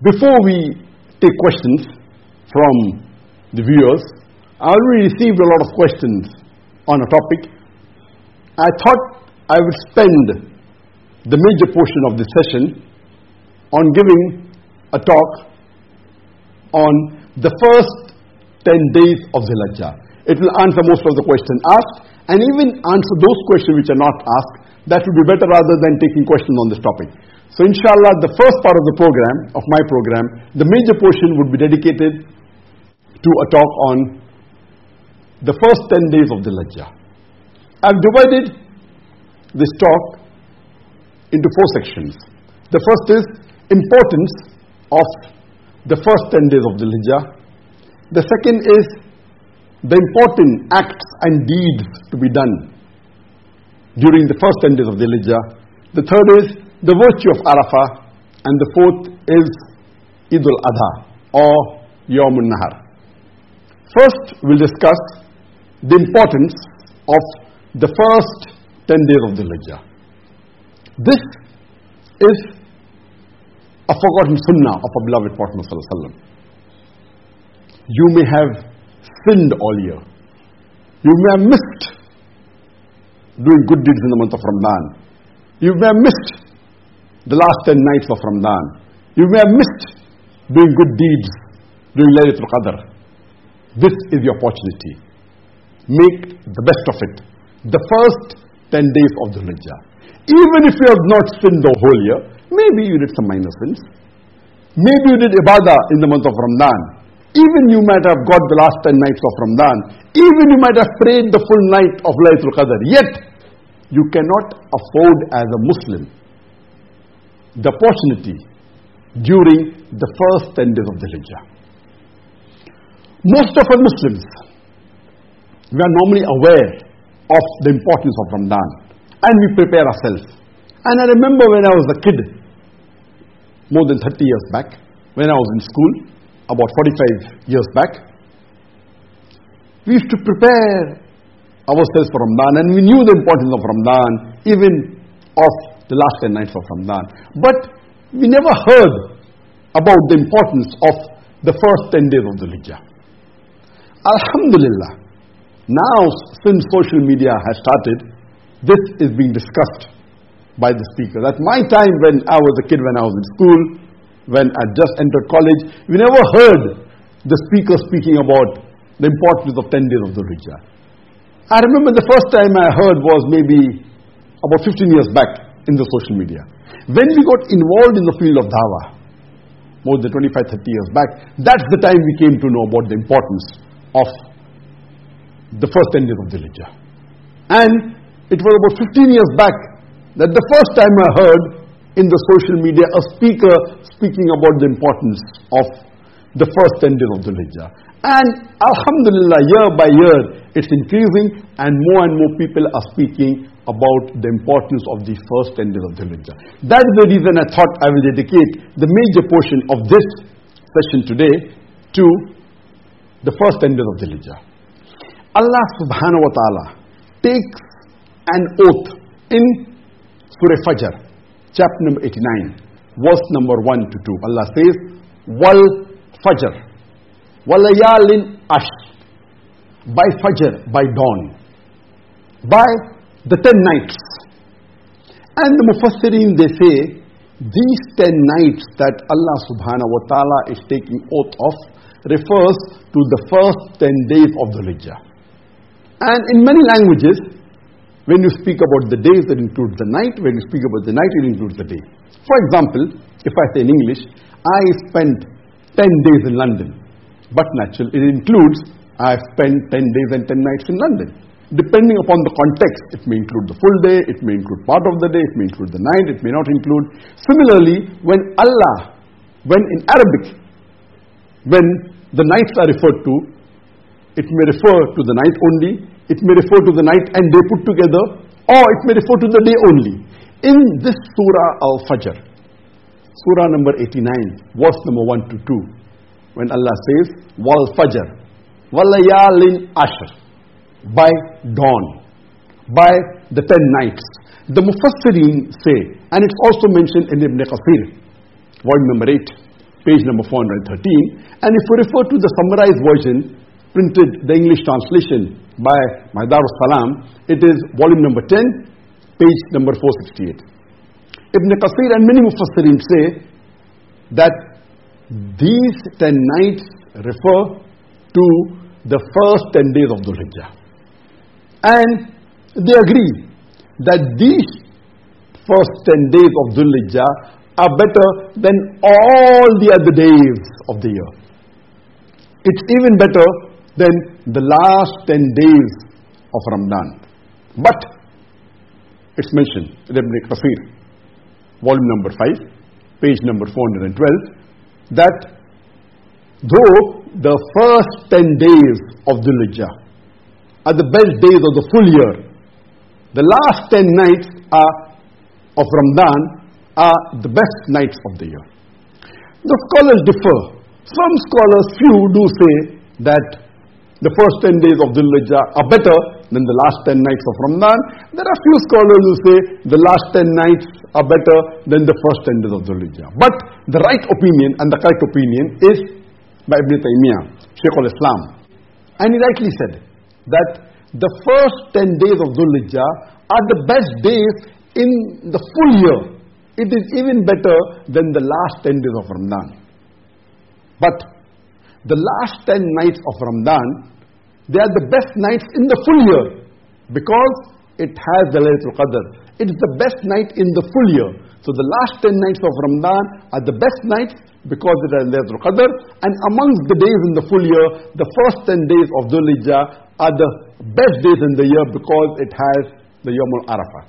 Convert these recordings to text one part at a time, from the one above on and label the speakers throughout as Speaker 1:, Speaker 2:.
Speaker 1: Before we take questions from the viewers, I already received a lot of questions on a topic. I thought I would spend the major portion of this session on giving a talk on the first 10 days of Zilhijjah. It will answer most of the questions asked and even answer those questions which are not asked. That would be better rather than taking questions on this topic. So inshallah, the first part of the program, of my program, the major portion would be dedicated to a talk on the first 10 days of the Hijjah. I've divided this talk into four sections. The first is importance of the first 10 days of the Hijjah. The second is the important acts and deeds to be done during the first 10 days of the Hijjah. The third is the virtue of Arafah. And the fourth is Eid al-Adha or Yawm al-Nahar. First, we'll discuss the importance of the first 10 days of the Hijjah. This is a forgotten sunnah of our beloved Prophet ﷺ. You may have sinned all year. You may have missed doing good deeds in the month of Ramadan. You may have missed the last 10 nights of Ramadan. You may have missed doing good deeds during Laylatul Qadr. This is your opportunity. Make the best of it. The first 10 days of the Hijjah. Even if you have not sinned the whole year, maybe you did some minor sins. Maybe you did ibadah in the month of Ramadan. Even you might have got the last 10 nights of Ramadan. Even you might have prayed the full night of Laylatul Qadr. Yet, you cannot afford as a Muslim the opportunity during the first 10 days of the Hijjah. Most of us Muslims, we are normally aware of the importance of Ramadan and we prepare ourselves. And I remember when I was a kid, more than 30 years back, when I was in school, about 45 years back, we used to prepare ourselves for Ramadan and we knew the importance of Ramadan, even of the last 10 nights of Ramadan. But we never heard about the importance of the first 10 days of the Hijjah. Alhamdulillah, now since social media has started, this is being discussed by the speakers. At my time when I was a kid, when I was in school, when I just entered college, we never heard the speaker speaking about the importance of 10 days of the Hijjah. I remember the first time I heard was maybe about 15 years back in the social media. When we got involved in the field of dawah, more than 25, 30 years back, that's the time we came to know about the importance of the first 10 days of the Hijjah. And it was about 15 years back that the first time I heard in the social media a speaker speaking about the importance of the first 10 days of the Hijjah. And Alhamdulillah, year by year, it's increasing and more and more people are speaking about the importance of the first 10 days of the Hijjah. That is the reason I thought I will dedicate the major portion of this session today to the first 10 days of the Hijjah. Allah subhanahu wa ta'ala takes an oath in Surah Fajr, chapter number 89, verse number 1 to 2. Allah says, Wal Fajr, Walayalin Ashr, by Fajr, by dawn, by the 10 nights. And the Mufassirin, they say, these 10 nights that Allah subhanahu wa ta'ala is taking oath of refers to the first 10 days of the Hijjah. And in many languages, when you speak about the days, that includes the night. When you speak about the night, it includes the day. For example, if I say in English, I spent 10 days in London. But naturally, it includes I've spent 10 days and 10 nights in London. Depending upon the context, it may include the full day, it may include part of the day, it may include the night, it may not include. Similarly, when Allah, when in Arabic, when the nights are referred to, it may refer to the night only, it may refer to the night and day put together, or it may refer to the day only. In this Surah Al Fajr, Surah number 89, verse number 1 to 2, when Allah says, Wal Fajr, Walayalin Ashr, by dawn, by the ten nights. The Mufassirin say, and it's also mentioned in Ibn Kathir, volume number 8, page number 413. And if we refer to the summarized version, printed the English translation by Mahdar Salam, it is volume number 10, page number 468. Ibn Kathir and many Mufassirin say that these 10 nights refer to the first 10 days of Dhul Hijjah. And they agree that these first 10 days of Dhul Hijjah are better than all the other days of the year. It's even better than the last 10 days of Ramadan. But it's mentioned in Ibn Kathir, volume number 5, page number 412, that though the first 10 days of Dhul Hijjah are the best days of the full year, the last 10 nights are of Ramadan are the best nights of the year. The scholars differ. Some scholars, few do say that the first 10 days of Dhul Hijjah are better than the last 10 nights of Ramadan. There are few scholars who say the last 10 nights are better than the first 10 days of Dhul Hijjah. But the right opinion and the correct opinion is by Ibn Taymiyyah, Shaykh al-Islam. And he rightly said that the first 10 days of Dhul Hijjah are the best days in the full year. It is even better than the last 10 days of Ramadan. But the last 10 nights of Ramadan, they are the best nights in the full year because it has the Laylatul Qadr. It is the best night in the full year. So the last 10 nights of Ramadan are the best nights because it has Laylatul Qadr. And amongst the days in the full year, the first 10 days of Dhul Hijjah are the best days in the year because it has the Yom Arafah,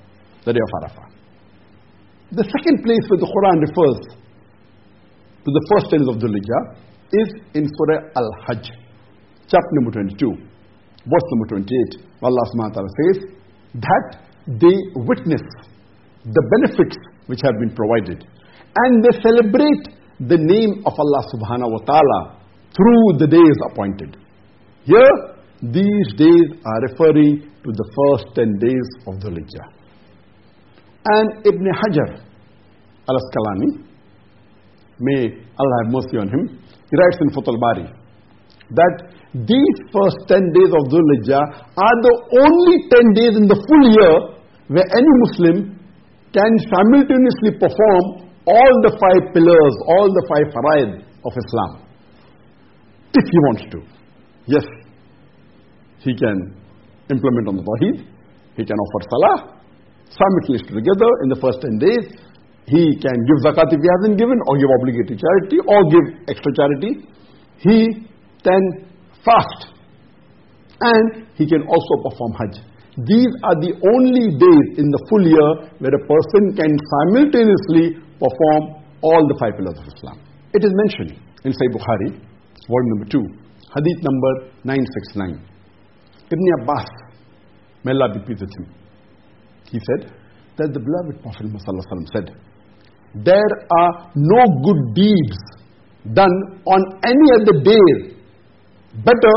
Speaker 1: the day of Arafah. The second place where the Quran refers to the first 10 days of Dhul Hijjah is in Surah Al-Hajj, chapter number 22, verse number 28. Allah says that they witness the benefits which have been provided and they celebrate the name of Allah subhanahu wa ta'ala through the days appointed. Here, these days are referring to the first 10 days of Dhul Hijjah. And Ibn Hajar al-Asqalani, may Allah have mercy on him, he writes in Fath al-Bari that these first 10 days of Dhul Hijjah are the only 10 days in the full year where any Muslim can simultaneously perform all the five pillars, all the five faraid of Islam. If he wants to. Yes, he can implement on the Tawheed, he can offer Salah, simultaneously together in the first 10 days. He can give zakat if he hasn't given, or give obligatory charity, or give extra charity. He can fast, and he can also perform Hajj. These are the only days in the full year where a person can simultaneously perform all the five pillars of Islam. It is mentioned in Sahih Bukhari, volume number 2, hadith number 969. Ibn Abbas, may Allah be pleased with him, he said that the beloved Prophet Muhammad said, There are no good deeds done on any other day better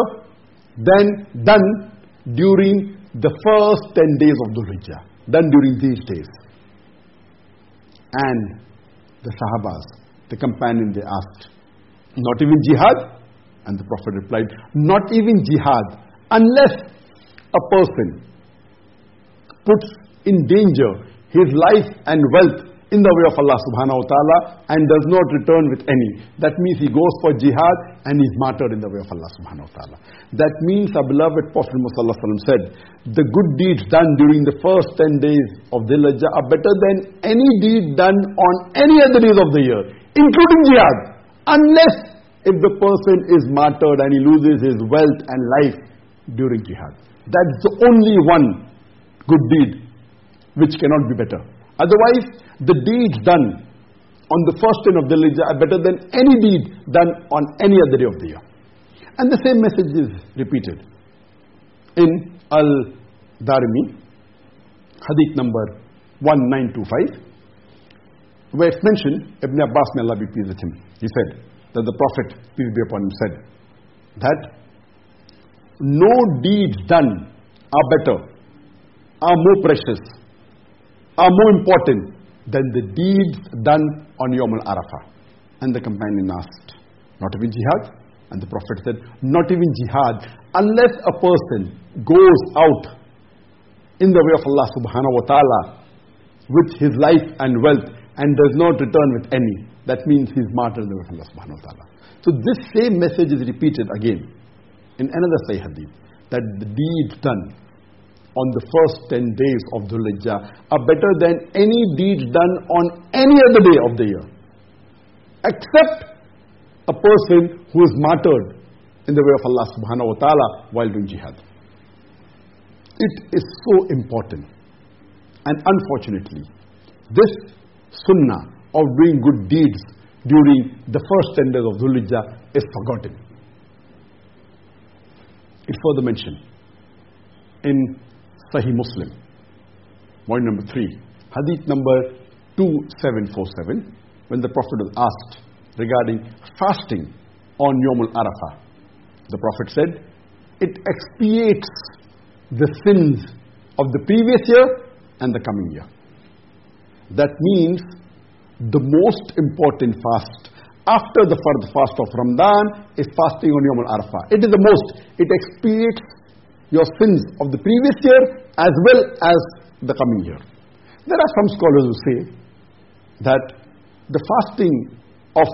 Speaker 1: than done during the first 10 days of Dhul Hijjah, than during these days. And the Sahabas, the companion, they asked, Not even jihad? And the Prophet replied, Not even jihad, unless a person puts in danger his life and wealth in the way of Allah subhanahu wa ta'ala and does not return with any. That means he goes for jihad and is martyred in the way of Allah subhanahu wa ta'ala. That means our beloved Prophet Muhammad said, the good deeds done during the first 10 days of Dhul are better than any deed done on any other days of the year, including jihad. Unless if the person is martyred and he loses his wealth and life during jihad. That's the only one good deed which cannot be better. Otherwise, the deeds done on the first day of the Hijjah are better than any deed done on any other day of the year. And the same message is repeated in Al Darimi, hadith number 1925, where it's mentioned, Ibn Abbas, may Allah be pleased with him, he said that the Prophet, peace be upon him, said that no deeds done are better, are more precious, are more important than the deeds done on Yom al Arafah. And the companion asked, Not even jihad? And the Prophet said, Not even jihad, unless a person goes out in the way of Allah subhanahu wa ta'ala with his life and wealth and does not return with any. That means he's martyred in the way of Allah subhanahu wa ta'ala. So this same message is repeated again in another Sahih hadith that the deeds done on the first 10 days of Dhul are better than any deed done on any other day of the year. Except a person who is martyred in the way of Allah subhanahu wa ta'ala while doing jihad. It is so important. And unfortunately, this sunnah of doing good deeds during the first 10 days of Dhul is forgotten. It's further mentioned in Sahih Muslim. Point number three, hadith number 2747, when the Prophet was asked regarding fasting on Yom Arafah. The Prophet said, it expiates the sins of the previous year and the coming year. That means the most important fast after the fast of Ramadan is fasting on Yom Arafah. It is the most. It expiates your sins of the previous year as well as the coming year. There are some scholars who say that the fasting of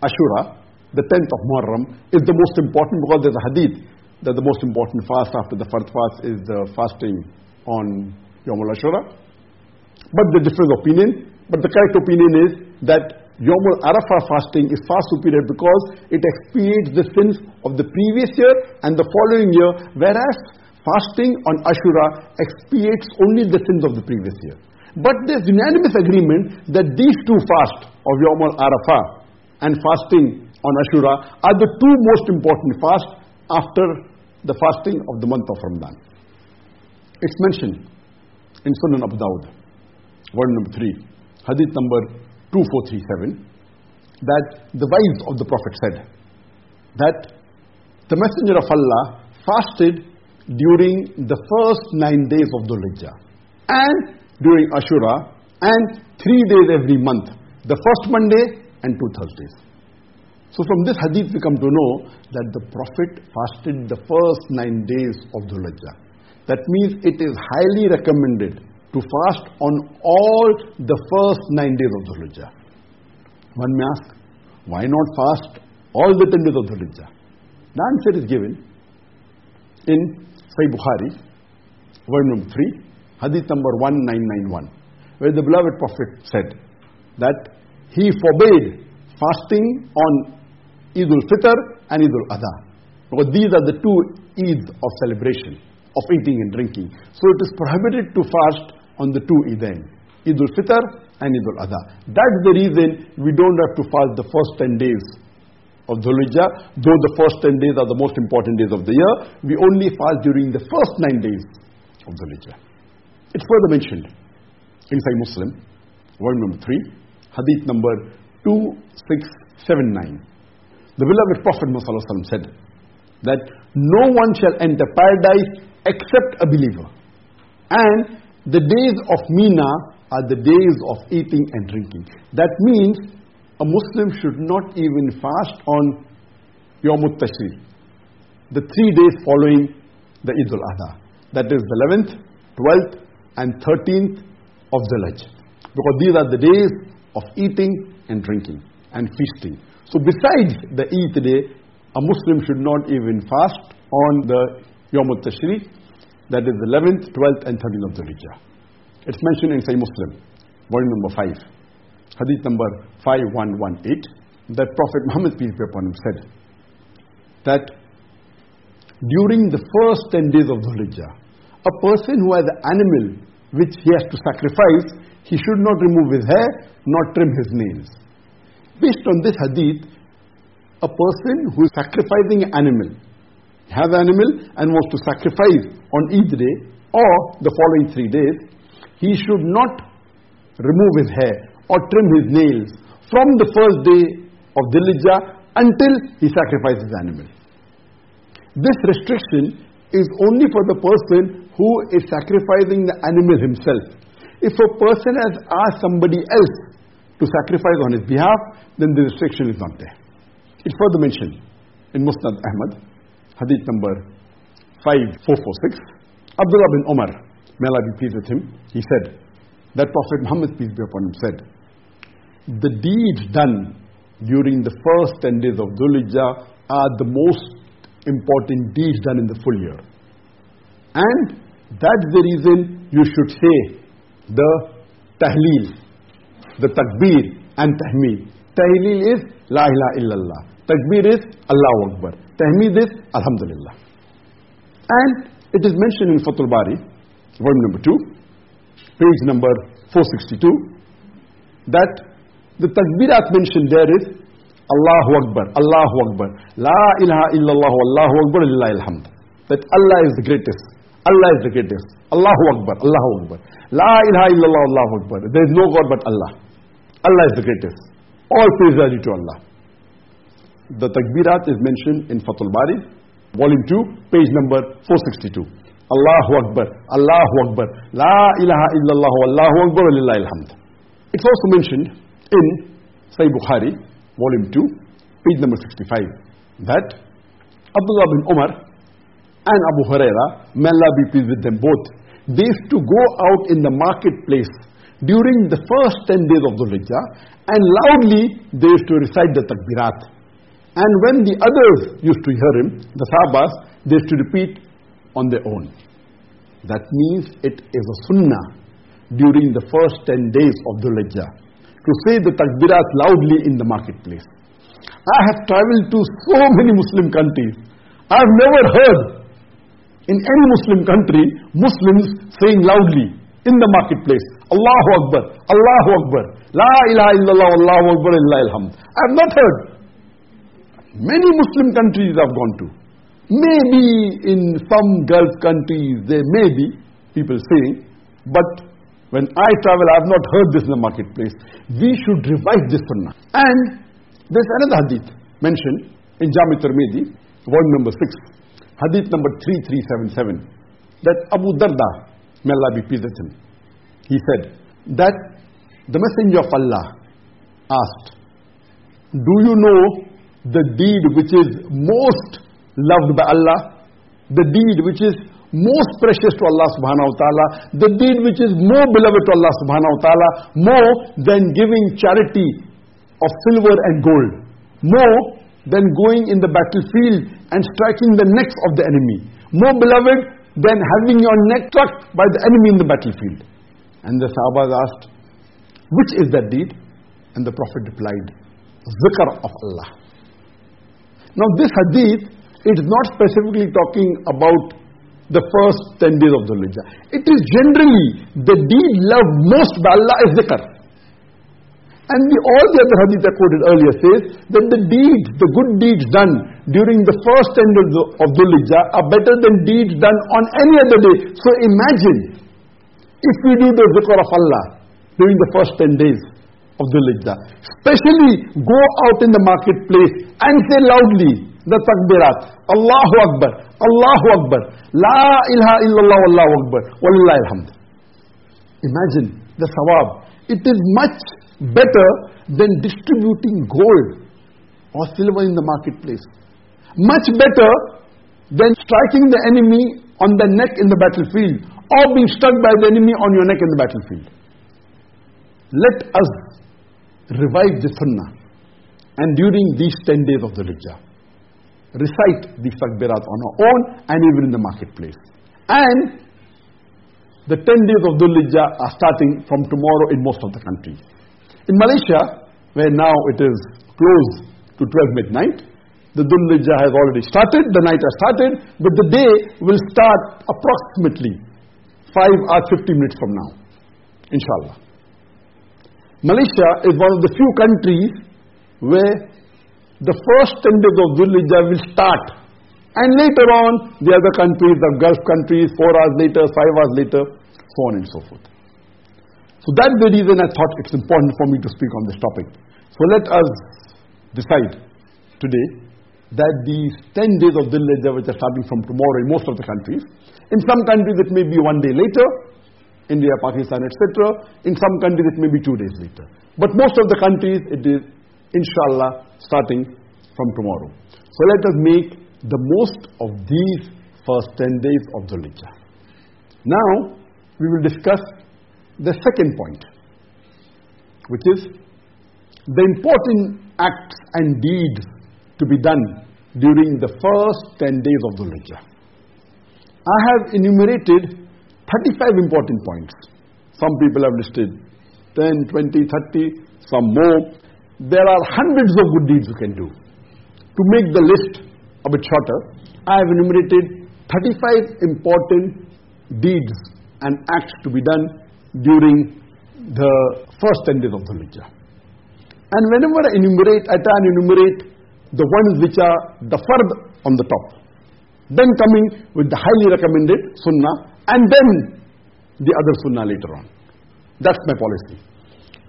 Speaker 1: Ashura, the 10th of Muharram, is the most important because there's a hadith that the most important fast after the first fast is the fasting on Yom Ashura. But the different opinion, but the correct opinion is that Yom Arafah fasting is far superior because it expiates the sins of the previous year and the following year, whereas fasting on Ashura expiates only the sins of the previous year. But there's unanimous agreement that these two fasts of Yom Arafah and fasting on Ashura are the two most important fasts after the fasting of the month of Ramadan. It's mentioned in Sunan Abu Dawud, word number 3, hadith number 2437 that the wives of the Prophet said that the Messenger of Allah fasted during the first nine days of Dhul Hijjah and during Ashura and three days every month, the first Monday and two Thursdays. So from this hadith we come to know that the Prophet fasted the first nine days of Dhul Hijjah. That means it is highly recommended to fast on all the first nine days of Dhul Hijjah. One may ask, why not fast all the ten days of Dhul Hijjah? The answer is given in Sahih Bukhari, volume number 3, hadith number 1991, where the beloved Prophet said that he forbade fasting on Eid al-Fitr and Eid al-Adha. Because these are the two Eids of celebration, of eating and drinking. So it is prohibited to fast on the two Eidain, Eid al-Fitr and Eid al-Adha. That's the reason we don't have to fast the first 10 days of Dhul though the first 10 days are the most important days of the year, we only fast during the first 9 days of Dhul It's further mentioned in Sahih Muslim, word number 3, hadith number 2679. The beloved Prophet said that no one shall enter paradise except a believer. And the days of Mina are the days of eating and drinking. That means a Muslim should not even fast on Yom Tashri, the three days following the Eid al-Adha. That is the 11th, 12th and 13th of Dhul Because these are the days of eating and drinking and feasting. So besides the Eid day, a Muslim should not even fast on the Yom Tashri that is the 11th, 12th and 13th of the Hijjah. It's mentioned in Sahih Muslim, volume number 5, hadith number 5118, that Prophet Muhammad, peace be upon him, said that during the first 10 days of Dhul a person who has an animal which he has to sacrifice, he should not remove his hair, nor trim his nails. Based on this hadith, a person who is sacrificing an animal have animal and was to sacrifice on each day or the following three days, he should not remove his hair or trim his nails from the first day of Dhul until he sacrifices animal. This restriction is only for the person who is sacrificing the animal himself. If a person has asked somebody else to sacrifice on his behalf, then the restriction is not there. It's further mentioned in Musnad Ahmad, hadith number 5446. Abdullah bin Umar, may Allah be pleased with him, he said that Prophet Muhammad, peace be upon him, said, The deeds done during the first 10 days of Dhul are the most important deeds done in the full year. And that's the reason you should say the tahleel, the takbir and tahmeed. Tahleel is La ilaha illallah. Takbir is Allahu Akbar. Tahmeed is Alhamdulillah. And it is mentioned in Fathul Bari, volume number 2, page number 462, that the takbirat mentioned there is Allahu Akbar, Allahu Akbar, La ilaha illallah, Allahu Akbar, lillahi alhamd. That Allah is the greatest. Allah is the greatest. Allahu Akbar, Allahu Akbar. La ilaha illallah, Allahu Akbar. There is no God but Allah. Allah is the greatest. All praise are due to Allah. The takbirat is mentioned in Fathul Bari, volume 2, page number 462. Allahu Akbar, Allahu Akbar, La ilaha illallah, Allahu Akbar, lillahi alhamd. It's also mentioned in Sahih Bukhari, volume 2, page number 65, that Abdullah bin Umar and Abu Huraira, may Allah be pleased with them both, they used to go out in the marketplace during the first 10 days of the Hijjah and loudly they used to recite the takbirat. And when the others used to hear him, the Sahabas, they used to repeat on their own. That means it is a sunnah during the first 10 days of the Hijjah to say the takbirat loudly in the marketplace. I have traveled to so many Muslim countries. I have never heard in any Muslim country Muslims saying loudly in the marketplace, Allahu Akbar, Allahu Akbar, La ilaha illallah, Allahu Akbar, Illa alhamd. I have not heard. Many Muslim countries I've gone to. Maybe in some Gulf countries there may be people saying, but when I travel I have not heard this in the marketplace. We should revive this sunnah. And there's another hadith mentioned in Jami Tirmidhi, volume number 6, hadith number 3377, that Abu Darda, may Allah be pleased him, he said that the Messenger of Allah asked, Do you know the deed which is most loved by Allah, the deed which is most precious to Allah subhanahu wa ta'ala, the deed which is more beloved to Allah subhanahu wa ta'ala, more than giving charity of silver and gold, more than going in the battlefield and striking the necks of the enemy, more beloved than having your neck struck by the enemy in the battlefield. And the Sahabas asked, which is that deed? And the Prophet replied, zikr of Allah. Now this hadith it is not specifically talking about the first 10 days of the Hijjah. It is generally the deed loved most by Allah is dhikr. And the, all the other hadith I quoted earlier says that the deeds, the good deeds done during the first 10 days of Dhul Hijjah are better than deeds done on any other day. So imagine if we do the dhikr of Allah during the first 10 days of Dhul Hijjah, especially go out in the marketplace and say loudly, the takbirat. Allahu Akbar, Allahu Akbar, La ilaha illallah Allahu Akbar, Wallahi alhamd. Imagine the sawab. It is much better than distributing gold or silver in the marketplace. Much better than striking the enemy on the neck in the battlefield or being struck by the enemy on your neck in the battlefield. Let us revive the sunnah and during these 10 days of the Hijjah recite these takbirat on our own and even in the marketplace. And the 10 days of Dhul Hijjah are starting from tomorrow in most of the countries. In Malaysia, where now it is close to 12 midnight, the Dhul Hijjah has already started, the night has started, but the day will start approximately 5 or 50 minutes from now, inshallah. Malaysia is one of the few countries where the first 10 days of Dhul will start. And later on, the other countries, the Gulf countries, 4 hours later, 5 hours later, so on and so forth. So that's the reason I thought it's important for me to speak on this topic. So let us decide today that these 10 days of Dhul which are starting from tomorrow in most of the countries, in some countries it may be one day later, India, Pakistan, etc. In some countries it may be two days later. But most of the countries it is inshallah starting from tomorrow. So let us make the most of these first 10 days of the Dhul Now we will discuss the second point, which is the important acts and deeds to be done during the first 10 days of the Dhul I have enumerated 35 important points. Some people have listed 10, 20, 30, some more. There are hundreds of good deeds you can do. To make the list a bit shorter, I have enumerated 35 important deeds and acts to be done during the first 10 days of the Dhul And whenever I enumerate, I try and enumerate the ones which are the fard on the top. Then coming with the highly recommended sunnah and then the other sunnah later on. That's my policy.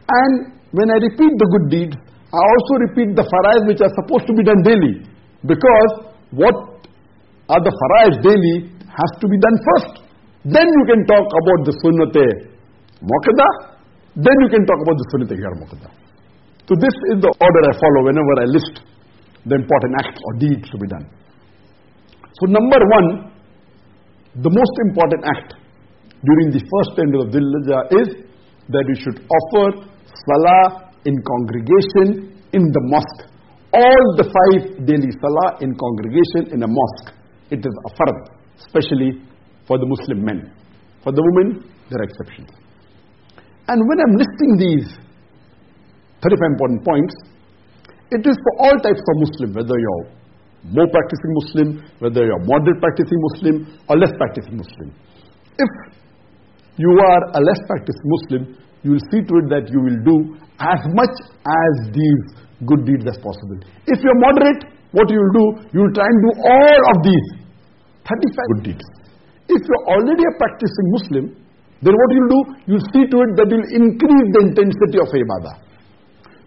Speaker 1: And when I repeat the good deeds, I also repeat the faraiz which are supposed to be done daily. Because what are the faraiz daily has to be done first. Then you can talk about the sunnate muakkada. Then you can talk about the sunnate ghar muakkada. So this is the order I follow whenever I list the important acts or deeds to be done. So number one, the most important act during the first ten days of Dhul is that you should offer salah in congregation in the mosque. All the five daily salah in congregation in a mosque. It is a fard, especially for the Muslim men. For the women, there are exceptions. And when I'm listing these 35 important points, it is for all types of Muslim, whether you're more practicing Muslim, whether you're moderate practicing Muslim or less practicing Muslim. If you are a less practicing Muslim, you will see to it that you will do as much as these good deeds as possible. If you're moderate, what you will do, you will try and do all of these 35 good deeds. If you're already a practicing Muslim, then what you'll do, you'll see to it that you'll increase the intensity of ibadah.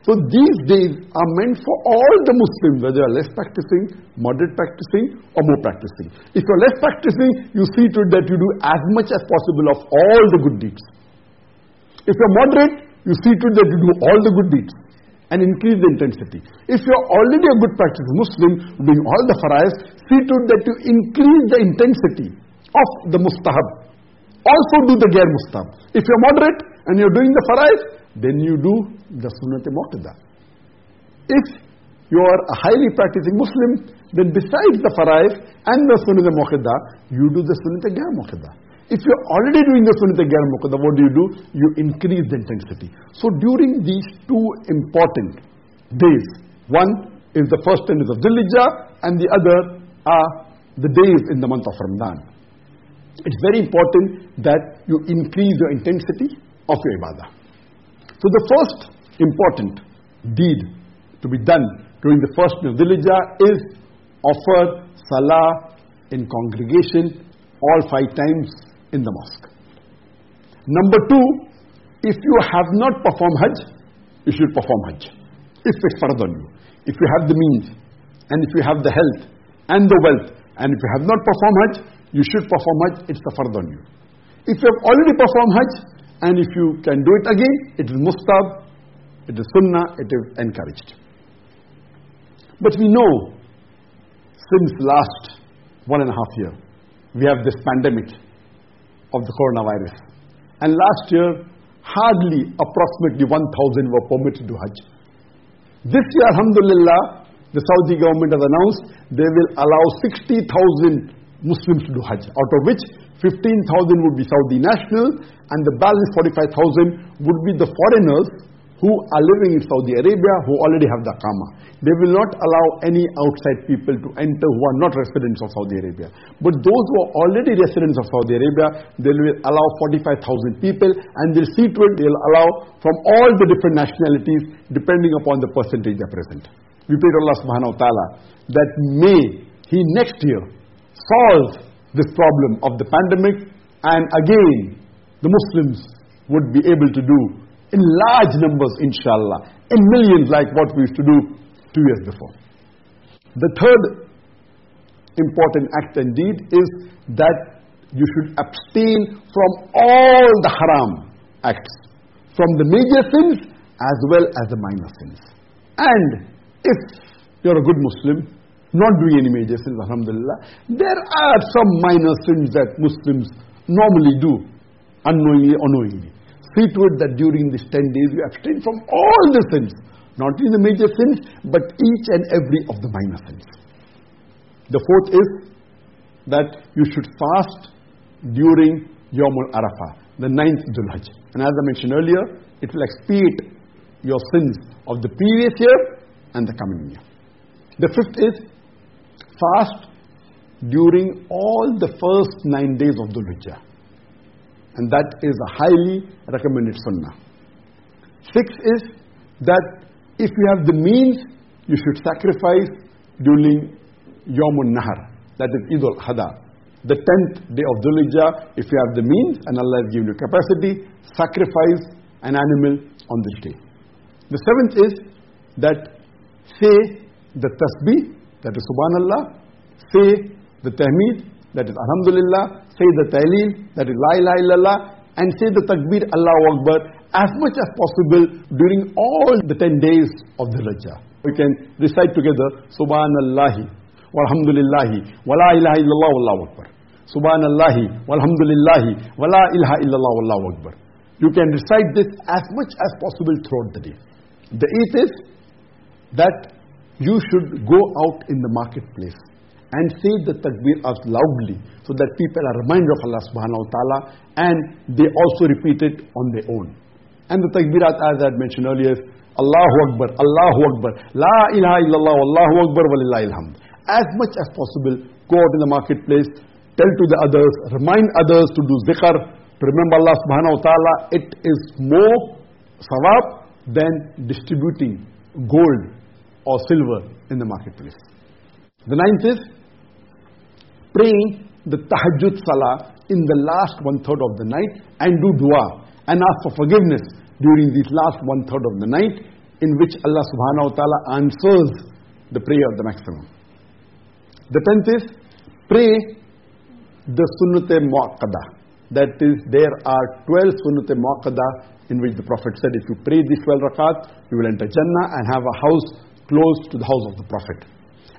Speaker 1: So these days are meant for all the Muslims, whether you're less practicing, moderate practicing, or more practicing. If you're less practicing, you see to it that you do as much as possible of all the good deeds. If you're moderate, you see to it that you do all the good deeds and increase the intensity. If you're already a good practicing Muslim, doing all the faraiz, see to it that you increase the intensity of the mustahab. Also do the gair mustahab. If you're moderate and you're doing the faraiz, then you do the sunnat muqtada. If you are a highly practicing Muslim, then besides the faraiz and the sunnat muqtada, you do the sunnat gair muqtada. If you're already doing the sunnat gair muqtada, what do you do? You increase the intensity. So during these two important days, one is the first ten days of Dhul and the other are the days in the month of Ramadan. It's very important that you increase your intensity of your ibadah. So the first important deed to be done during the first of Dhul-Hijjah is offer salah in congregation all five times in the mosque. Number two, if you have not performed Hajj, you should perform Hajj. If it's fard on you. If you have the means, and if you have the health and the wealth, and if you have not performed Hajj, you should perform Hajj, it's the fard on you. If you have already performed Hajj, and if you can do it again, it is mustahab, it is sunnah, it is encouraged. But we know since last one and a half year, we have this pandemic of the coronavirus. And last year, hardly approximately 1,000 were permitted to Hajj. This year, Alhamdulillah, the Saudi government has announced they will allow 60,000 Muslims to do Hajj, out of which 15,000 would be Saudi national and the balance 45,000 would be the foreigners who are living in Saudi Arabia who already have the Iqama. They will not allow any outside people to enter who are not residents of Saudi Arabia. But those who are already residents of Saudi Arabia, they will allow 45,000 people and they'll see to it they'll allow from all the different nationalities depending upon the percentage they're present. We pray to Allah subhanahu wa ta'ala that may He next year solve this problem of the pandemic and again the Muslims would be able to do in large numbers inshallah, in millions like what we used to do two years before. The third important act and deed is that you should abstain from all the haram acts, from the major sins as well as the minor sins. And if you're a good Muslim, not doing any major sins, alhamdulillah, there are some minor sins that Muslims normally do, unknowingly or knowingly. See to it that during these 10 days you abstain from all the sins, not only the major sins, but each and every of the minor sins. The fourth is that you should fast during Yawm al-Arafah, the ninth Dhul Hajj. And as I mentioned earlier, it will expiate your sins of the previous year and the coming year. The fifth is fast during all the first nine days of Dhul Hijjah. And that is a highly recommended sunnah. Sixth is that if you have the means, you should sacrifice during Yawmun Nahar, that is Eid al-Adha. The tenth day of Dhul Hijjah, if you have the means and Allah has given you capacity, sacrifice an animal on this day. The seventh is that say the tasbih, that is subhanallah, say the tahmeed, that is alhamdulillah, say the tahleel, that is la ilaha illallah, and say the takbir Allahu Akbar as much as possible during all the 10 days of the Rajah. We can recite together subhanallahi walhamdulillahi wa la ilaha illallah wallahu akbar. Walhamdulillahi wa la ilaha illallah wallahu akbar. You can recite this as much as possible throughout the day. The eighth is that you should go out in the marketplace and say the takbir out loudly so that people are reminded of Allah subhanahu wa ta'ala and they also repeat it on their own. And the takbirat as I had mentioned earlier is Allahu Akbar, Allahu Akbar, La ilaha illallah, Allahu Akbar, walillahi alhamd. As much as possible, go out in the marketplace, tell to the others, remind others to do zikr, to remember Allah subhanahu wa ta'ala. It is more sawab than distributing gold or silver in the marketplace. The ninth is praying the tahajjud salah in the last one third of the night and do dua and ask for forgiveness during this last one third of the night in which Allah subhanahu wa ta'ala answers the prayer of the maximum. The tenth is pray the sunnat muakkada. That is, there are 12 sunnat muakkada in which the Prophet said, if you pray these 12 rakat, you will enter Jannah and have a house close to the house of the Prophet.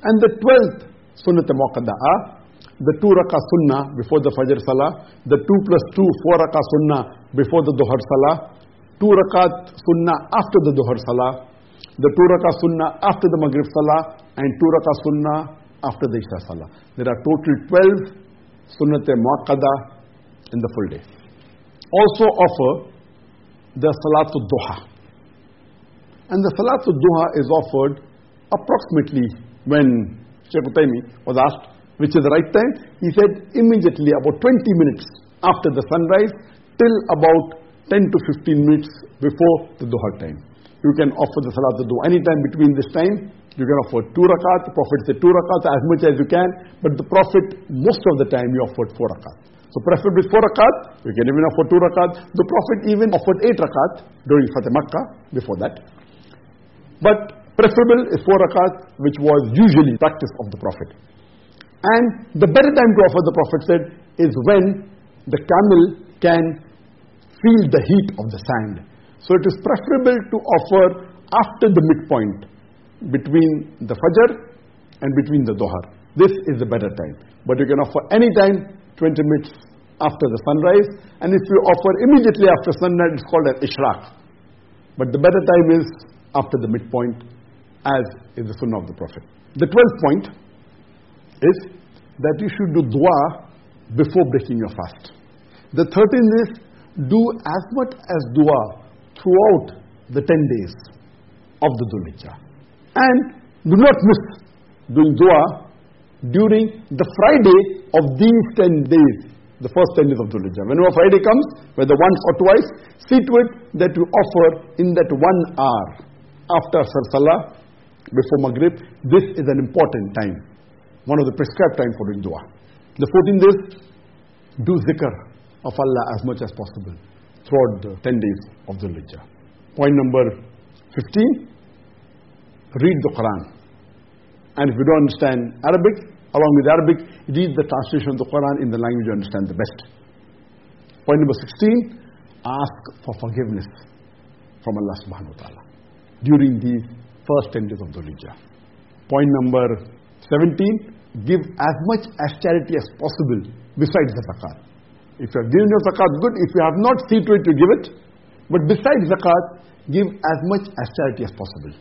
Speaker 1: And the 12th sunnah muakkada are the two rakah sunnah before the Fajr Salah, the two plus two, four rakah sunnah before the Dhuhr Salah, two rakat sunnah after the Dhuhr Salah, the two rakah sunnah after the Maghrib Salah, and two rakah sunnah after the Isha Salah. There are total 12 sunnat muakkada in the full day. Also offer the Salatul Duha. And the Salatul Duha is offered approximately when Shaykh Uthaymeen was asked, which is the right time? He said immediately about 20 minutes after the sunrise till about 10 to 15 minutes before the Duha time. You can offer the Salatul Duha anytime between this time. You can offer two rakat. The Prophet said two rakat as much as you can. But the Prophet, most of the time, he offered four rakat. So preferably four rakat, You can even offer two rakat. The Prophet even offered eight rakat during Fateh Makkah, before that. But preferable is four rakat, which was usually practice of the Prophet. And the better time to offer, the Prophet said, is when the camel can feel the heat of the sand. So it is preferable to offer after the midpoint between the Fajr and between the Dhuhr. This is the better time. But you can offer any time 20 minutes after the sunrise. And if you offer immediately after sunrise, it's called an ishraq. But the better time is after the midpoint, as is the sunnah of the Prophet. The 12th point is that you should do dua before breaking your fast. The 13th is do as much as dua throughout the 10 days of the Dhul Hijjah. And do not miss doing dua during the Friday of these 10 days, the first 10 days of Dhul Hijjah. Whenever Friday comes, whether once or twice, see to it that you offer in that one hour after Asr Salah, before Maghrib. This is an important time, one of the prescribed time for doing dua. The 14th is do zikr of Allah as much as possible throughout the 10 days of the Hijjah. Point number 15 read the Quran. And if you don't understand Arabic, along with Arabic, read the translation of the Quran in the language you understand the best. Point number 16, ask for forgiveness from Allah subhanahu wa ta'ala during these first 10 days of Dhul Point number 17, give as much as charity as possible besides the zakat. If you have given your zakat, good. If you have not, see to it to give it. But besides zakat, give as much as charity as possible.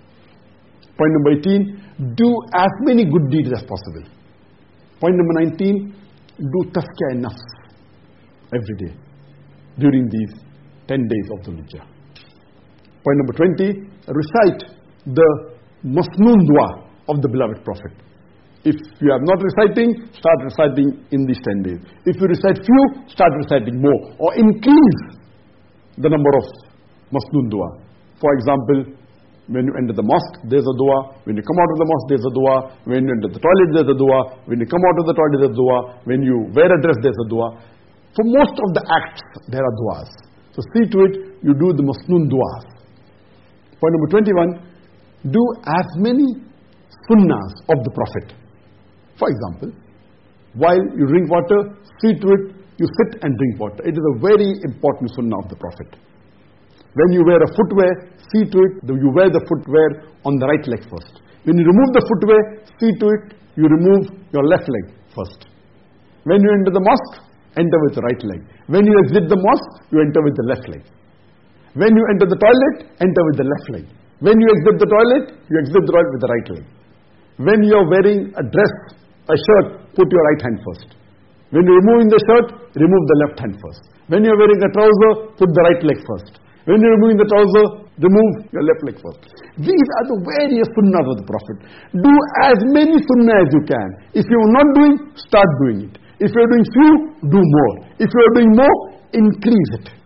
Speaker 1: Point number 18, do as many good deeds as possible. Point number 19, do tazkiyah nafs every day during these 10 days of the Hijjah. Point number 20, recite the masnoon dua of the beloved Prophet. If you are not reciting, start reciting in these 10 days. If you recite few, start reciting more or increase the number of masnoon dua. For example, when you enter the mosque, there's a dua. When you come out of the mosque, there's a dua. When you enter the toilet, there's a dua. When you come out of the toilet, there's a dua. When you wear a dress, there's a dua. For most of the acts, there are duas. So see to it, you do the masnoon duas. Point number 21, do as many sunnahs of the Prophet. For example, while you drink water, see to it, you sit and drink water. It is a very important sunnah of the Prophet. When you wear a footwear, see to it you wear the footwear on the right leg first. When you remove the footwear, see to it you remove your left leg first. When you enter the mosque, enter with the right leg. When you exit the mosque, you enter with the left leg. When you enter the toilet, enter with the left leg. When you exit the toilet, you exit the toilet with the right leg. When you are wearing a dress, a shirt, put your right hand first. When you're removing the shirt, remove the left hand first. When you're wearing a trouser, put the right leg first. When you're removing the trouser, remove your left leg first. These are the various sunnahs of the Prophet. Do as many sunnah as you can. If you're not doing, start doing it. If you're doing few, do more. If you're doing more, increase it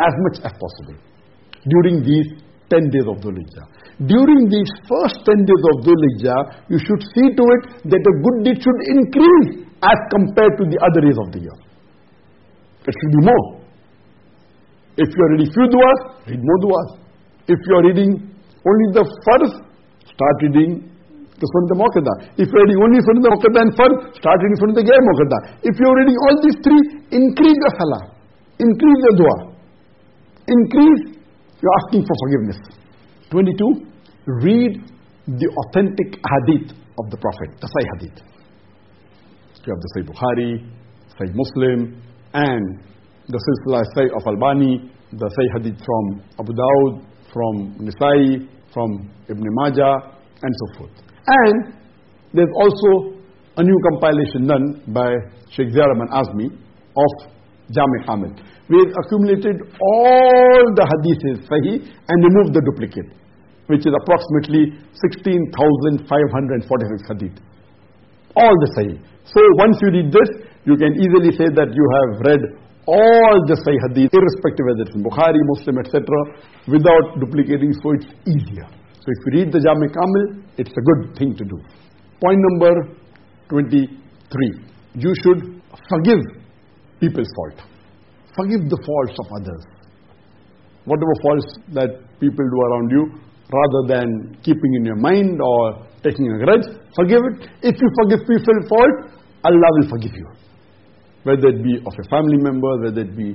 Speaker 1: as much as possible during these 10 days of Dhul During these first 10 days of Dhul you should see to it that the good deed should increase as compared to the other days of the year. It should be more. If you are reading few du'as, read more du'as. If you are reading only the first, start reading the Sunnah Muakkada. If you are reading only Sunnah Muakkada and Fard, start reading Sunnah Gair Muakkada. If you are reading all these three, increase the salah. Increase the dua. Increase your asking for forgiveness. 22. Read the authentic hadith of the Prophet, the Sahih hadith. You have the Sahih Bukhari, Sahih Muslim, and the Silsila Sahih of Albani, the Sahih Hadith from Abu Dawud, from Nasai, from Ibn Majah, and so forth. And there's also a new compilation done by Sheikh Zia Rahman Azmi of Jami Kamil. We have accumulated all the hadiths Sahih and removed the duplicate, which is approximately 16,546 hadith. All the Sahih. So once you read this, you can easily say that you have read all the Sahih Hadith, irrespective whether it's Bukhari, Muslim, etc., without duplicating, so it's easier. So if you read the Jami Kamil, it's a good thing to do. Point number 23. You should forgive people's fault. Forgive the faults of others. Whatever faults that people do around you, rather than keeping in your mind or taking a grudge, forgive it. If you forgive people's fault, Allah will forgive you whether it be of your family member, whether it be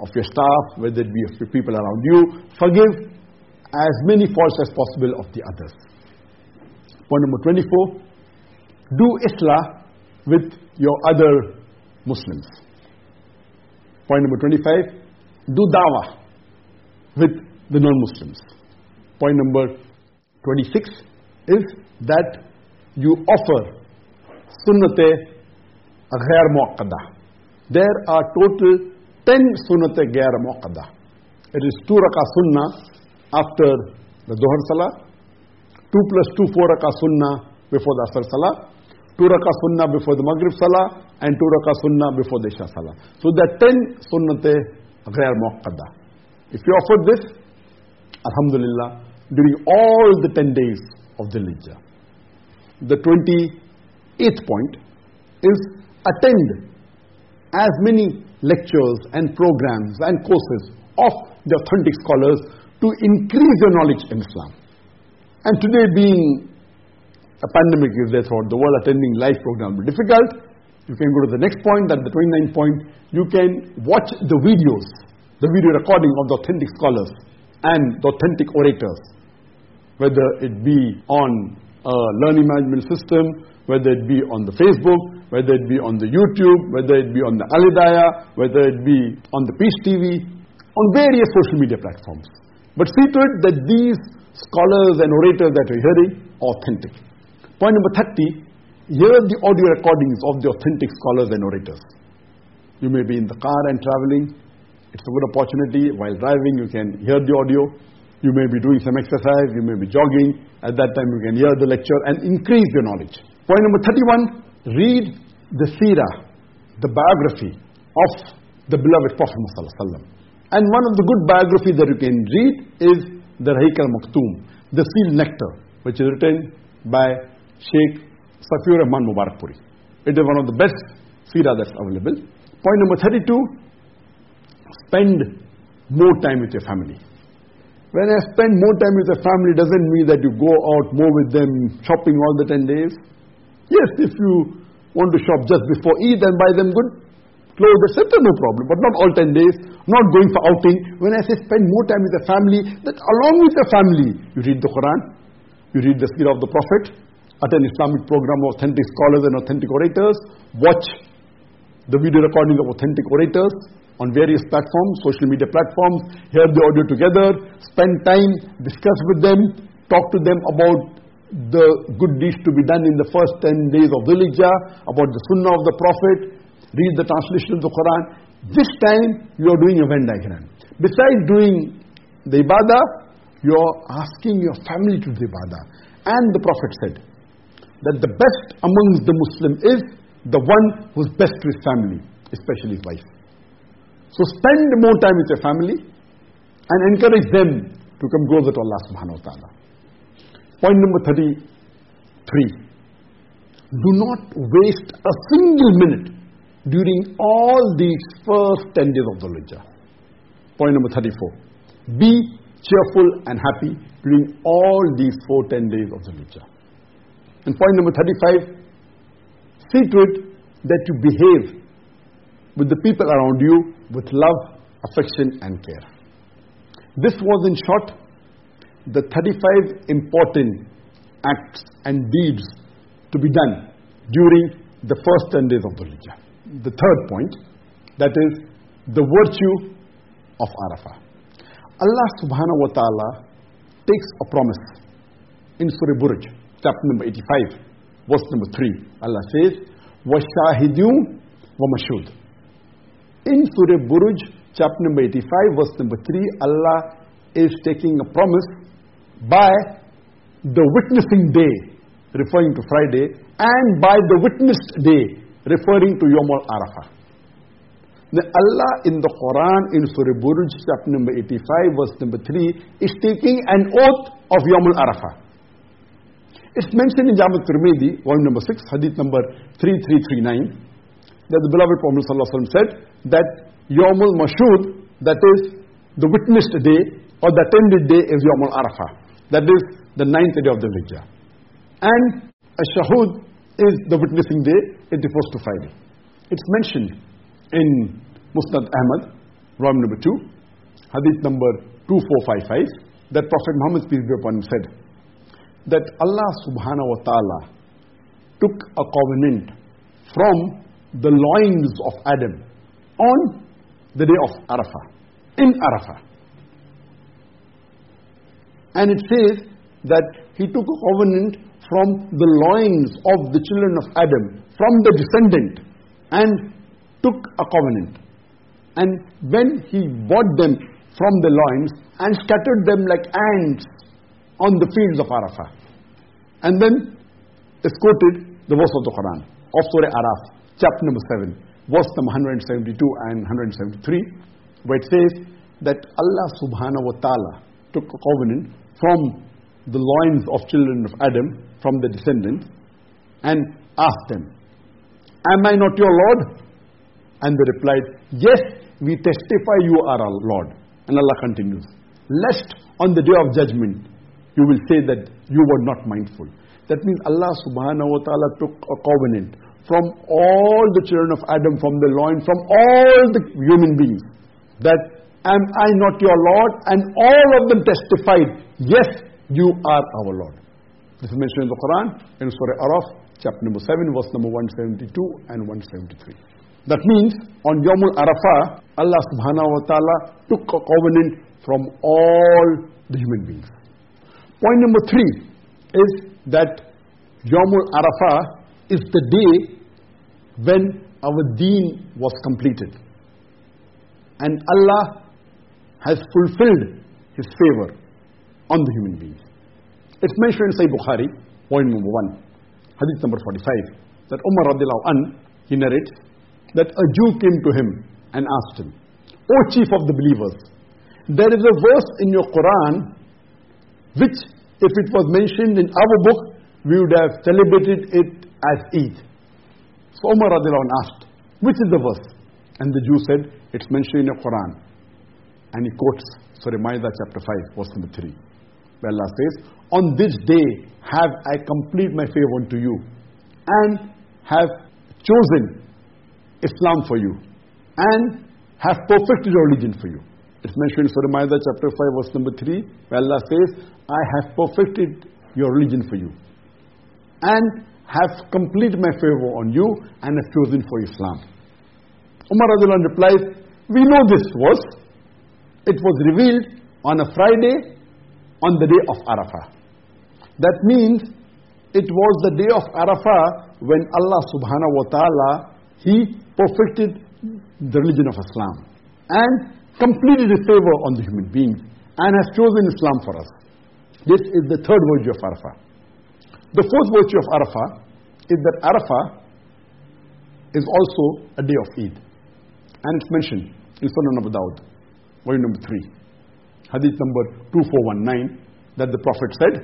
Speaker 1: of your staff, whether it be of the people around you. Forgive as many faults as possible of the others. Point number 24, do islah with your other Muslims. Point number 25, do dawah with the non-Muslims. Point number 26 is that you offer sunnate ghair muaqqadah there are total 10 sunnat gair muakkada. It is 2 rakah sunnah after the Dhuhr Salah, 2 plus 2, 4 rakah sunnah before the Asr Salah, 2 rakah sunnah before the Maghrib Salah, and 2 rakah sunnah before the Isha Salah. So there are 10 sunnat gair muakkada. If you offer this, Alhamdulillah, during all the 10 days of the Hijjah. The 28th point is attend as many lectures and programs and courses of the authentic scholars to increase your knowledge in Islam. And today being a pandemic is there throughout the world, attending live program will be difficult. You can go to the next point, that the 29th point, you can watch the videos, the video recording of the authentic scholars and the authentic orators, whether it be on a learning management system, whether it be on the Facebook, whether it be on the YouTube, whether it be on the Alidaya, whether it be on the Peace TV, on various social media platforms. But see to it that these scholars and orators that you're hearing are authentic. Point number 30, hear the audio recordings of the authentic scholars and orators. You may be in the car and traveling. It's a good opportunity. While driving, you can hear the audio. You may be doing some exercise. You may be jogging. At that time, you can hear the lecture and increase your knowledge. Point number 31, read the seerah, the biography of the beloved Prophet Muhammad And one of the good biographies that you can read is the Rahiq al-Maktoum, the Sealed Nectar, which is written by Sheikh Safiur Rahman Mubarakpuri. It is one of the best seerah that's available. Point number 32, spend more time with your family. When I spend more time with the family doesn't mean that you go out more with them shopping all the 10 days. Yes, if you want to shop just before Eid and buy them good clothes, etc., no problem. But not all 10 days, not going for outing. When I say spend more time with the family, that along with the family, you read the Quran, you read the seerah of the Prophet, attend Islamic program of authentic scholars and authentic orators, watch the video recording of authentic orators on various platforms, social media platforms, hear the audio together, spend time, discuss with them, talk to them about the good deeds to be done in the first 10 days of Dhul about the Sunnah of the Prophet, read the translation of the Quran. This time you are doing a Venn diagram. Besides doing the ibadah, you are asking your family to do the ibadah. And the Prophet said, that the best amongst the Muslim is the one who's best his family, especially his wife. So spend more time with your family and encourage them to come closer to Allah subhanahu wa ta'ala. Point number 33. Do not waste a single minute during all these first 10 days of the Hijjah. Point number 34. Be cheerful and happy during all these four 10 days of the Hijjah. And point number 35, see to it that you behave with the people around you with love, affection and care. This was in short the 35 important acts and deeds to be done during the first 10 days of the. The third point, that is the virtue of Arafah. Allah subhanahu wa ta'ala takes a promise in Surah Buruj chapter number 85, verse number 3. Allah says, وَشَاهِدُونَ وَمَشْهُودٌ In Surah Buruj, chapter number 85, verse number 3, Allah is taking a promise by the witnessing day, referring to Friday, and by the witnessed day, referring to Yom al-Arafah. Now Allah in the Quran in Surah Buruj chapter number 85 verse number 3 is taking an oath of Yom al-Arafah. It's mentioned in Jami Tirmidhi, volume number 6, hadith number 3339, that the beloved Prophet ﷺ said that Yawmul Mashud, that is the witnessed day or the attended day is Yawmul Arafah. That is the ninth day of the Hijjah. And a Shahud is the witnessing day, it refers to Friday. It's mentioned in Musnad Ahmad, volume number 2, hadith number 2455, that Prophet Muhammad, peace be upon him, said, that Allah subhanahu wa ta'ala took a covenant from the loins of Adam on the day of Arafah, in Arafah. And it says that he took a covenant from the loins of the children of Adam, from the descendant, and took a covenant. And when he bought them from the loins and scattered them like ants on the fields of Arafah. And then is quoted the verse of the Quran of Surah Araf, chapter number 7, verse number 172 and 173, where it says that Allah subhanahu wa ta'ala took a covenant from the loins of children of Adam, from the descendants, and asked them, Am I not your Lord? And they replied, Yes, we testify you are our Lord. And Allah continues, Lest on the day of judgment you will say that you were not mindful. That means Allah subhanahu wa ta'ala took a covenant from all the children of Adam, from the loin, from all the human beings, that am I not your Lord? And all of them testified, yes, you are our Lord. This is mentioned in the Quran, in Surah Araf, chapter number 7, verse number 172 and 173. That means, on Yawmul Arafah, Allah subhanahu wa ta'ala took a covenant from all the human beings. Point number three is that Yawmul Arafah is the day when our deen was completed. And Allah has fulfilled His favor on the human beings. It's mentioned in Sahih Bukhari, point number one, hadith number 45, that Umar radiallahu an, he narrates, that a Jew came to him and asked him, O chief of the believers, there is a verse in your Quran which, if it was mentioned in our book, we would have celebrated it as Eid. So Umar radiallahu asked, which is the verse? And the Jew said, it's mentioned in your Quran. And he quotes Surah Ma'idah chapter 5, verse number 3 where Allah says, On this day have I complete my favor unto you and have chosen Islam for you and have perfected your religion for you. It's mentioned in Surah Ma'idah chapter 5 verse number 3 where Allah says, I have perfected your religion for you and have completed my favor on you and have chosen for Islam. Umar Radullah replies, We know this verse. It was revealed on a Friday on the day of Arafah. That means it was the day of Arafah when Allah subhanahu wa ta'ala, He perfected the religion of Islam and completed His favor on the human beings and has chosen Islam for us. This is the third virtue of Arafah. The fourth virtue of Arafah is that Arafah is also a day of Eid. And it's mentioned in Sunan Abu Dawud, volume number 3 hadith number 2419, that the Prophet said,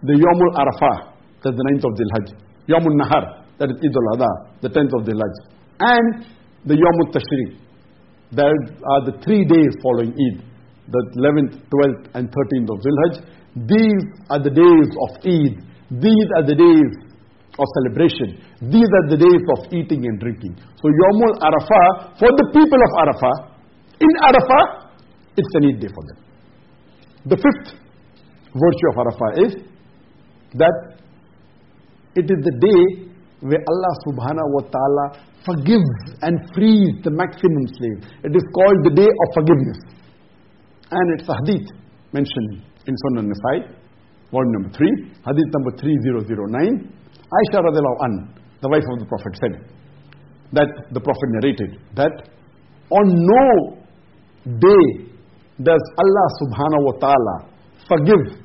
Speaker 1: the Yawmul Arafah, that's the ninth of Dhul Hajj, Yawmul Nahar, that is Eid al-Adha, the 10th of Dhul Hajj, and the Yawmul Tashriq, that are the three days following Eid, the 11th, 12th, and 13th of Dhul These are the days of Eid. These are the days of celebration. These are the days of eating and drinking. So Yomul Arafah, for the people of Arafah, in Arafah, it's an Eid day for them. The fifth virtue of Arafah is that it is the day where Allah subhanahu wa ta'ala forgives and frees the maximum slave. It is called the day of forgiveness. And it's a hadith mentioned in Sunan Nasai, volume number 3, hadith number 3009. Aisha radiallahu an, the wife of the Prophet said, that the Prophet narrated, that on no day does Allah subhanahu wa ta'ala forgive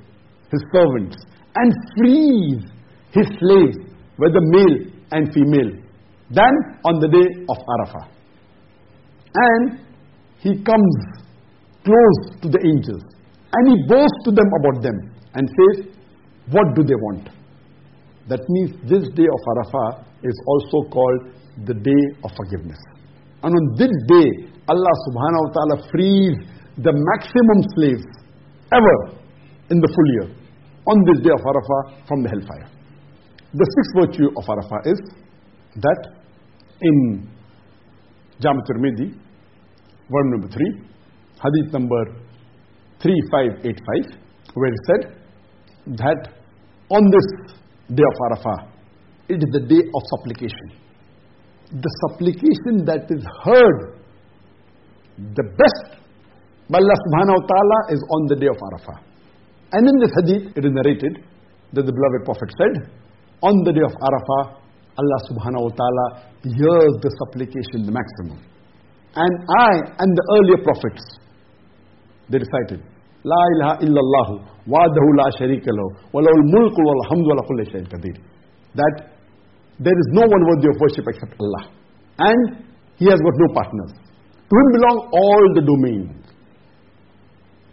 Speaker 1: his servants and frees his slaves, whether male and female, than on the day of Arafah. And he comes close to the angels and he boasts to them about them and says, What do they want? That means this day of Arafah is also called the day of forgiveness. And on this day, Allah subhanahu wa ta'ala frees the maximum slaves ever in the full year on this day of Arafah from the hellfire. The sixth virtue of Arafah is that in Jami Tirmidhi, volume number 3, hadith number 3585, where it said that on this day of Arafah, it is the day of supplication. The supplication that is heard, the best by Allah subhanahu wa ta'ala is on the day of Arafah. And in this hadith, it is narrated that the beloved Prophet said, on the day of Arafah, Allah subhanahu wa ta'ala hears the supplication the maximum. And I and the earlier prophets, they recited, La ilaha illallah wa'adahu la sharika lahu wa lahul mulku wal hamdu kulli shay'in qadir. That there is no one worthy of worship except Allah. And He has got no partners. To Him belong all the domains.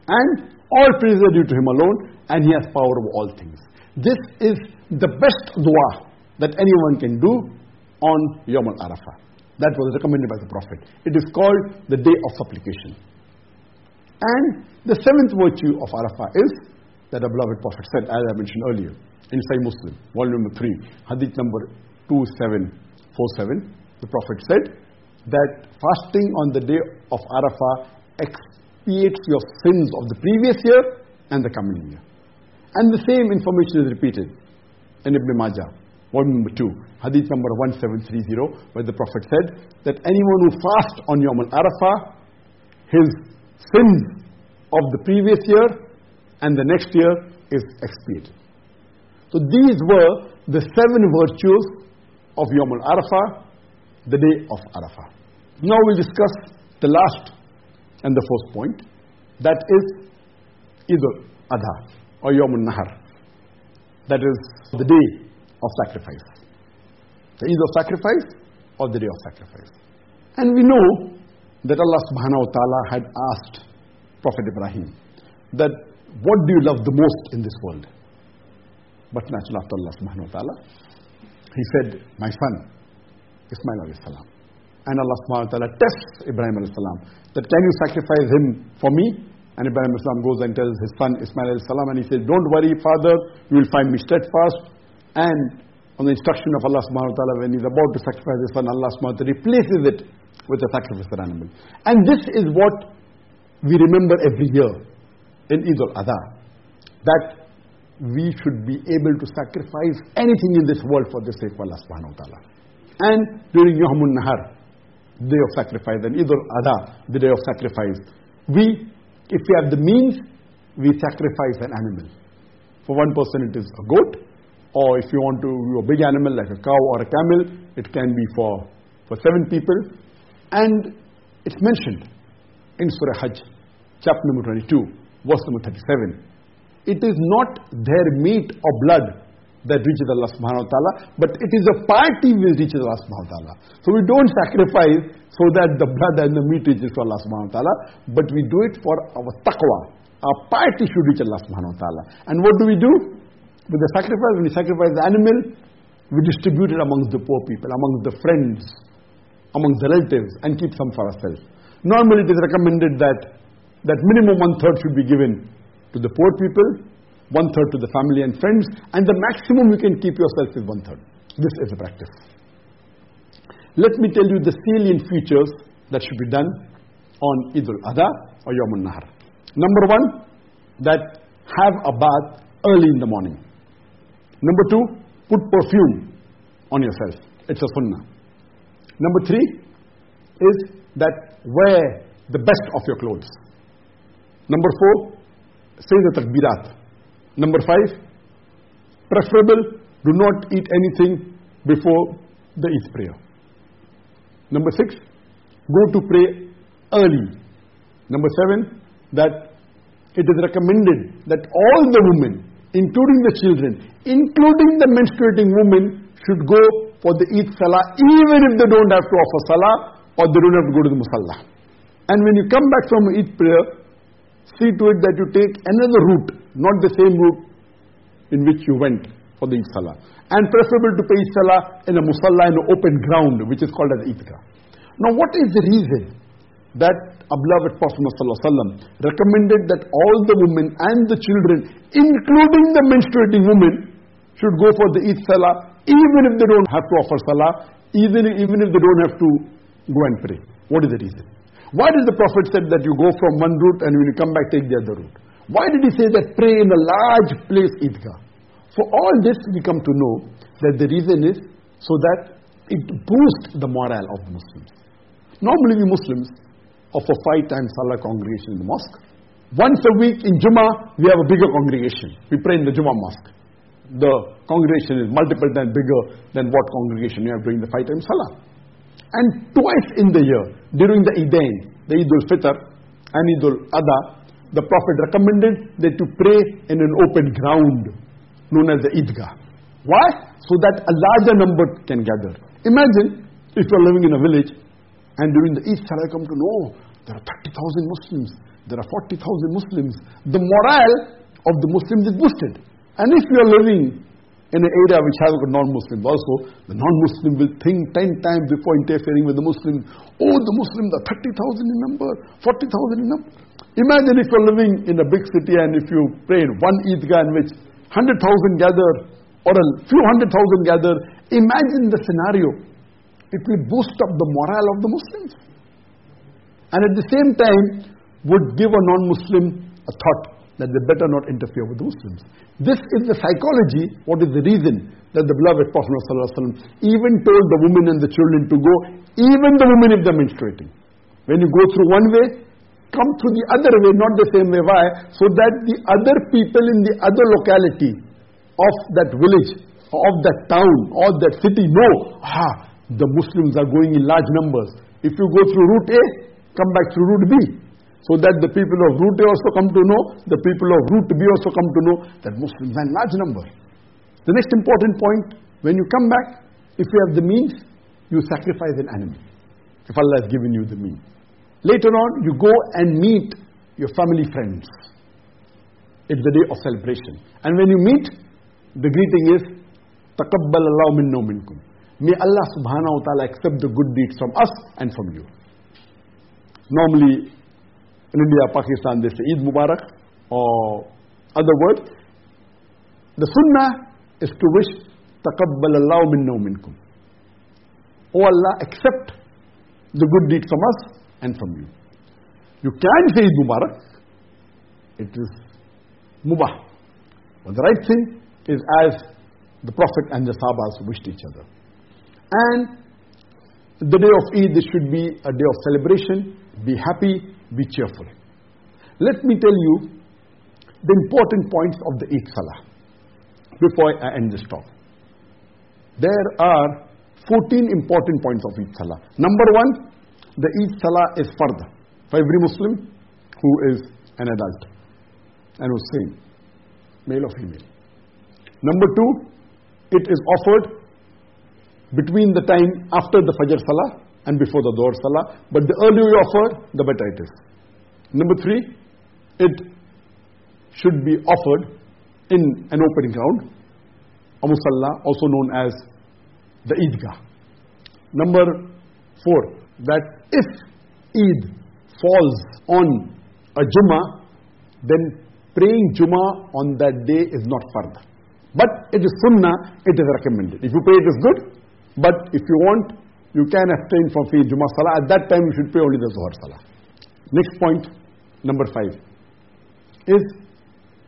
Speaker 1: And all praise are due to Him alone, and He has power over all things. This is the best dua that anyone can do on Yom al Arafah. That was recommended by the Prophet. It is called the day of supplication. And the seventh virtue of Arafah is that the beloved Prophet said, as I mentioned earlier, in Sahih Muslim, volume number 3, hadith number 2747, the Prophet said that fasting on the day of Arafah expiates your sins of the previous year and the coming year. And the same information is repeated in Ibn Majah, volume number 2, hadith number 1730, where the Prophet said that anyone who fasts on Yom al Arafah, his sins of the previous year and the next year is expiated. So these were the seven virtues of Yom al Arafah, the day of Arafah. Now we'll discuss the last and the first point, that is Eid al-Adha or Yom al-Nahar. That is the day of sacrifice. The Eid of sacrifice or the day of sacrifice. And we know that Allah subhanahu wa ta'ala had asked Prophet Ibrahim that what do you love the most in this world? But naturally after Allah subhanahu wa ta'ala, he said, my son, Ismail alayhi salam. And Allah subhanahu wa ta'ala tests Ibrahim alayhi salam that can you sacrifice him for me? And Ibrahim alayhi salam goes and tells his son Ismail alayhi salam and he says, don't worry father, you will find me steadfast. And on the instruction of Allah subhanahu wa ta'ala when he's about to sacrifice his son, Allah subhanahu wa ta'ala replaces it with a sacrificial animal. And this is what we remember every year in Eid al-Adha. That we should be able to sacrifice anything in this world for the sake of Allah subhanahu wa ta'ala. And during Yawmun Nahar, day of sacrifice, and Eid al-Adha, the day of sacrifice, we, if we have the means, we sacrifice an animal. For one person it is a goat, or if you want to do a big animal like a cow or a camel, it can be for, for seven people. And it's mentioned in Surah Hajj, chapter number 22, verse number 37. It is not their meat or blood that reaches Allah subhanahu wa ta'ala, but it is a party which reaches Allah subhanahu wa ta'ala. So we don't sacrifice so that the blood and the meat reaches to Allah subhanahu wa ta'ala, but we do it for our taqwa. Our piety should reach Allah subhanahu wa ta'ala. And what do we do? With the sacrifice, when we sacrifice the animal, we distribute it amongst the poor people, amongst the friends, amongst the relatives, and keep some for ourselves. Normally it is recommended that, that minimum one third should be given to the poor people, one third to the family and friends, and the maximum you can keep yourself is one third. This is the practice. Let me tell you the salient features that should be done on Eid al-Adha or Yom al-Nahar. Number one, that have a bath early in the morning. Number two, put perfume on yourself. It's a sunnah. Number three is that wear the best of your clothes. Number four, say the takbirat. Number five, preferable, do not eat anything before the Eid prayer. Number six, go to pray early. Number seven, that it is recommended that all the women, including the children, including the menstruating women, should go for the Eid Salah, even if they don't have to offer Salah or they don't have to go to the Musalla. And when you come back from Eid prayer, see to it that you take another route, not the same route in which you went for the Eid Salah. And preferable to pay Eid Salah in a Musalla in an open ground, which is called as Eidgah. Now what is the reason that our beloved Prophet recommended that all the women and the children, including the menstruating women, should go for the Eid Salah, even if they don't have to offer Salah, even, even if they don't have to go and pray. What is the reason? Why did the Prophet said that you go from one route and when you come back take the other route? Why did he say that pray in a large place Eidgah? For all this we come to know that the reason is so that it boosts the morale of the Muslims. Normally we Muslims offer five times Salah congregation in the mosque. Once a week in Jummah, we have a bigger congregation. We pray in the Jummah mosque. The congregation is multiple times bigger than what congregation you have during the five times Salah. And twice in the year, during the Eidain, the Eid al-Fitr and Eid al-Adha, the Prophet recommended that to pray in an open ground known as the Eidgah. Why? So that a larger number can gather. Imagine if you're living in a village and during the Eid Salah come to know there are 30,000 Muslims, there are 40,000 Muslims. The morale of the Muslims is boosted. And if you are living in an area which has got non-Muslims also, the non-Muslim will think 10 times before interfering with the Muslims. Oh, the Muslims are 30,000 in number, 40,000 in number. Imagine if you're living in a big city and if you pray in one Eidgah in which 100,000 gather or a few hundred thousand gather, imagine the scenario. It will boost up the morale of the Muslims. And at the same time, would give a non-Muslim a thought that they better not interfere with the Muslims. This is the psychology, what is the reason that the beloved Prophet ﷺ even told the women and the children to go, even the women if they're menstruating. When you go through one way, come through the other way, not the same way. Why? So that the other people in the other locality of that village, of that town, or that city know, ah, the Muslims are going in large numbers. If you go through route A, come back through route B. So that the people of route A also come to know, the people of route B also come to know that Muslims are in large numbers. The next important point, when you come back, if you have the means, you sacrifice an animal. If Allah has given you the means. Later on, you go and meet your family friends. It's the day of celebration. And when you meet, the greeting is, تَقَبَّلَ اللَّهُ مِنَّا مِنْكُمْ May Allah subhanahu wa ta'ala accept the good deeds from us and from you. Normally, in India, Pakistan, they say Eid Mubarak or other words. The sunnah is to wish تَقَبَّلَ اللَّهُ مِنَّا مِنْكُمْ Oh Allah, accept the good deeds from us and from you. You can say Eid Mubarak. It is mubah. But the right thing is as the Prophet and the Sahabas wished each other. And the day of Eid this should be a day of celebration. be happy, be cheerful. Let me tell you the important points of the Eid Salah before I end this talk. There are 14 important points of Eid Salah. Number one, the Eid Salah is fard for every Muslim who is an adult and who's sane, male or female. Number two, it is offered between the time after the Fajr Salah and before the Dhuhr Salah. But the earlier you offer, the better it is. Number three, it should be offered in an open ground, a musalla, also known as the Eidgah. Number four, that if Eid falls on a Jummah, then praying Jummah on that day is not fard. But it is sunnah, it is recommended. If you pray, it is good. But if you want, you can abstain from Fi Jummah Salah. At that time, you should pray only the Zuhr Salah. Next point, number five, is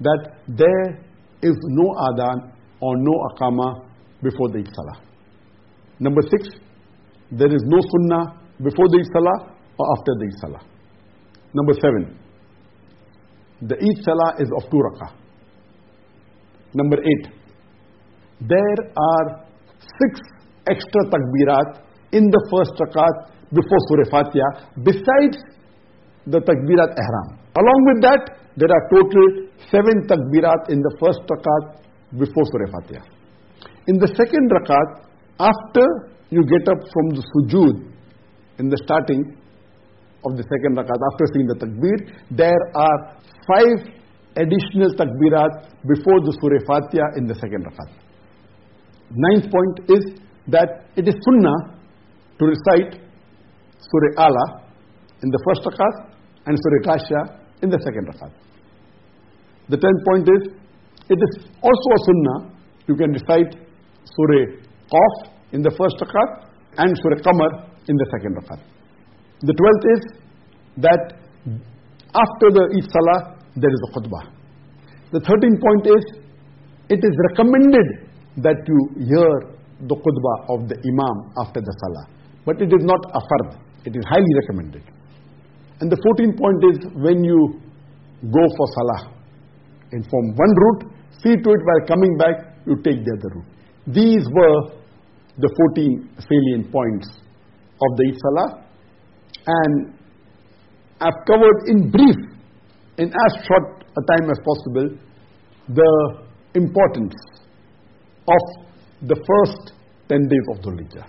Speaker 1: that there is no adhan or no iqama before the Eid Salah. Number six, there is no sunnah before the Eid Salah or after the Eid Salah. Number seven, the Eid Salah is of two rakah. Number eight, there are six extra takbirat in the first rakat before Surah Fatiha, besides the takbirat ihram. Along with that, there are total seven takbirat in the first rakat before Surah Fatiha. In the second rakat, after you get up from the sujood, in the starting of the second rakat, after seeing the takbir, there are five additional takbirat before the Surah Fatiha in the second rakat. Ninth point is that it is sunnah to recite Surah Ala in the first rakat and Surah Ghashiyah in the second rakat. The tenth point is, it is also a sunnah, you can recite Surah Qaf in the first rakat and Surah Qamar in the second rakat. The twelfth is that after the Eid Salah, there is a khutbah. The thirteenth point is, it is recommended that you hear the khutbah of the imam after the salah. But it is not a fard. It is highly recommended. And the 14th point is when you go for salah, and from one route, see to it while coming back, you take the other route. These were the 14 salient points of the Salah. And I've covered in brief, in as short a time as possible, the importance of the first 10 days of Dhul Hijjah.